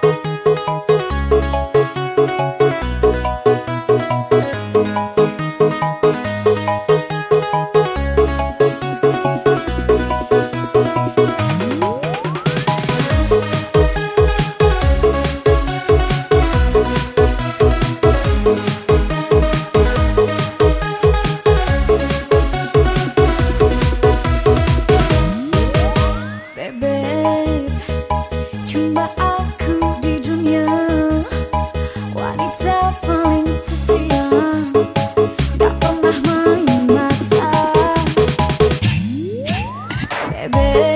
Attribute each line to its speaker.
Speaker 1: Thank you. bebé.